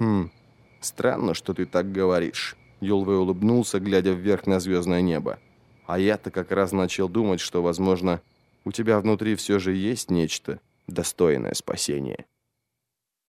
«Хм, странно, что ты так говоришь». Юлвей улыбнулся, глядя вверх на звездное небо. «А я-то как раз начал думать, что, возможно, у тебя внутри все же есть нечто, достойное спасения».